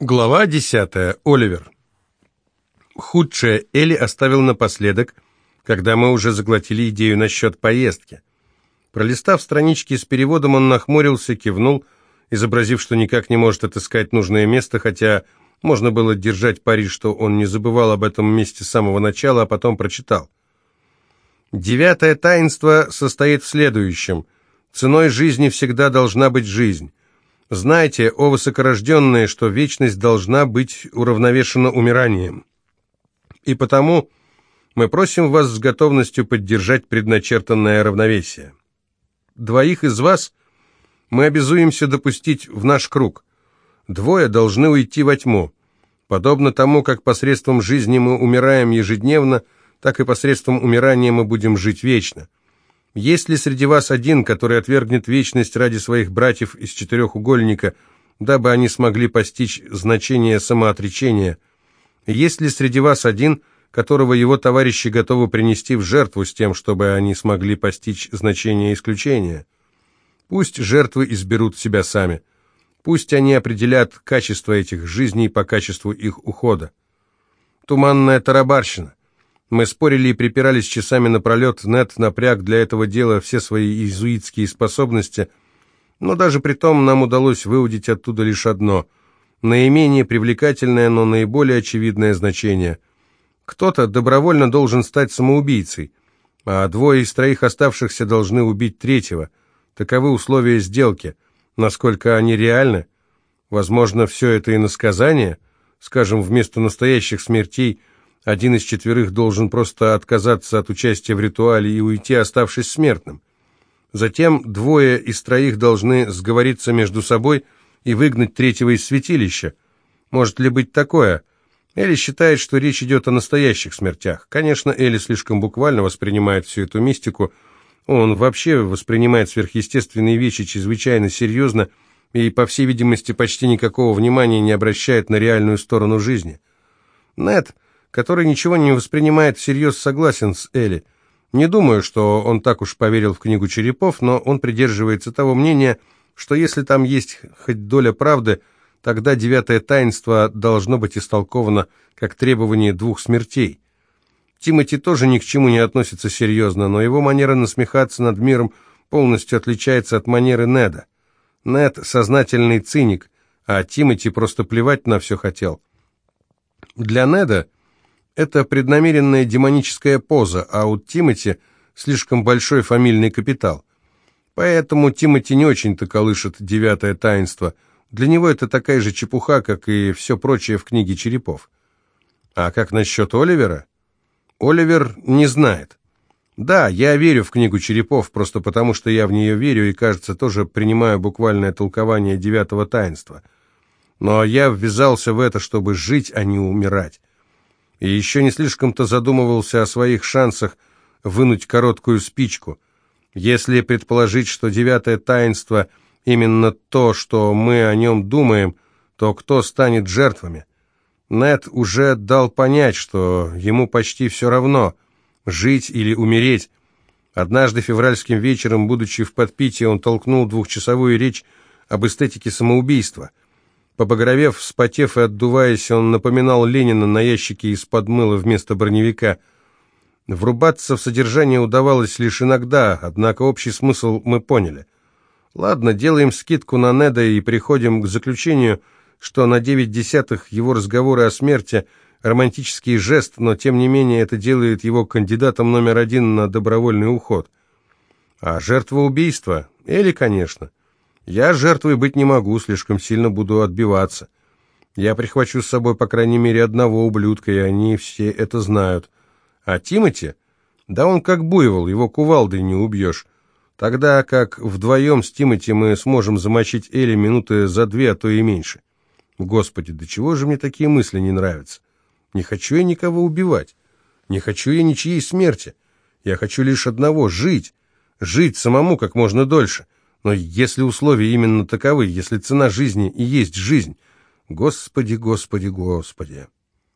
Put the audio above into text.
Глава 10. Оливер. Худшее Элли оставил напоследок, когда мы уже заглотили идею насчет поездки. Пролистав странички с переводом, он нахмурился, кивнул, изобразив, что никак не может отыскать нужное место, хотя можно было держать пари, что он не забывал об этом месте с самого начала, а потом прочитал. Девятое таинство состоит в следующем. Ценой жизни всегда должна быть жизнь. Знайте, о высокорожденные, что вечность должна быть уравновешена умиранием. И потому мы просим вас с готовностью поддержать предначертанное равновесие. Двоих из вас мы обязуемся допустить в наш круг. Двое должны уйти во тьму. Подобно тому, как посредством жизни мы умираем ежедневно, так и посредством умирания мы будем жить вечно. Есть ли среди вас один, который отвергнет вечность ради своих братьев из четырехугольника, дабы они смогли постичь значение самоотречения? Есть ли среди вас один, которого его товарищи готовы принести в жертву с тем, чтобы они смогли постичь значение исключения? Пусть жертвы изберут себя сами. Пусть они определят качество этих жизней по качеству их ухода. Туманная тарабарщина. Мы спорили и припирались часами напролет, Нет напряг для этого дела все свои иезуитские способности, но даже при том нам удалось выудить оттуда лишь одно – наименее привлекательное, но наиболее очевидное значение. Кто-то добровольно должен стать самоубийцей, а двое из троих оставшихся должны убить третьего. Таковы условия сделки. Насколько они реальны? Возможно, все это иносказание? Скажем, вместо настоящих смертей – один из четверых должен просто отказаться от участия в ритуале и уйти, оставшись смертным. Затем двое из троих должны сговориться между собой и выгнать третьего из святилища. Может ли быть такое? Элли считает, что речь идет о настоящих смертях. Конечно, Элли слишком буквально воспринимает всю эту мистику. Он вообще воспринимает сверхъестественные вещи чрезвычайно серьезно и, по всей видимости, почти никакого внимания не обращает на реальную сторону жизни. Нет который ничего не воспринимает всерьез, согласен с Элли. Не думаю, что он так уж поверил в книгу черепов, но он придерживается того мнения, что если там есть хоть доля правды, тогда девятое таинство должно быть истолковано как требование двух смертей. Тимати тоже ни к чему не относится серьезно, но его манера насмехаться над миром полностью отличается от манеры Неда. Нед – сознательный циник, а Тимати просто плевать на все хотел. Для Неда это преднамеренная демоническая поза, а у Тимати слишком большой фамильный капитал. Поэтому Тимати не очень-то колышет девятое таинство. Для него это такая же чепуха, как и все прочее в книге черепов. А как насчет Оливера? Оливер не знает. Да, я верю в книгу черепов, просто потому что я в нее верю и, кажется, тоже принимаю буквальное толкование девятого таинства. Но я ввязался в это, чтобы жить, а не умирать и еще не слишком-то задумывался о своих шансах вынуть короткую спичку. Если предположить, что девятое таинство именно то, что мы о нем думаем, то кто станет жертвами? Нед уже дал понять, что ему почти все равно, жить или умереть. Однажды февральским вечером, будучи в подпитии, он толкнул двухчасовую речь об эстетике самоубийства – Побагровев, вспотев и отдуваясь, он напоминал Ленина на ящике из-под мыла вместо броневика. Врубаться в содержание удавалось лишь иногда, однако общий смысл мы поняли. Ладно, делаем скидку на Неда и приходим к заключению, что на девять десятых его разговоры о смерти – романтический жест, но тем не менее это делает его кандидатом номер один на добровольный уход. А жертва убийства? Или, конечно. Я жертвой быть не могу, слишком сильно буду отбиваться. Я прихвачу с собой, по крайней мере, одного ублюдка, и они все это знают. А Тимати? Да он как буйвол, его кувалдой не убьешь. Тогда как вдвоем с Тимати мы сможем замочить Эли минуты за две, а то и меньше. Господи, до чего же мне такие мысли не нравятся? Не хочу я никого убивать. Не хочу я ничьей смерти. Я хочу лишь одного — жить. Жить самому как можно дольше. Но если условия именно таковы, если цена жизни и есть жизнь, Господи, Господи, Господи.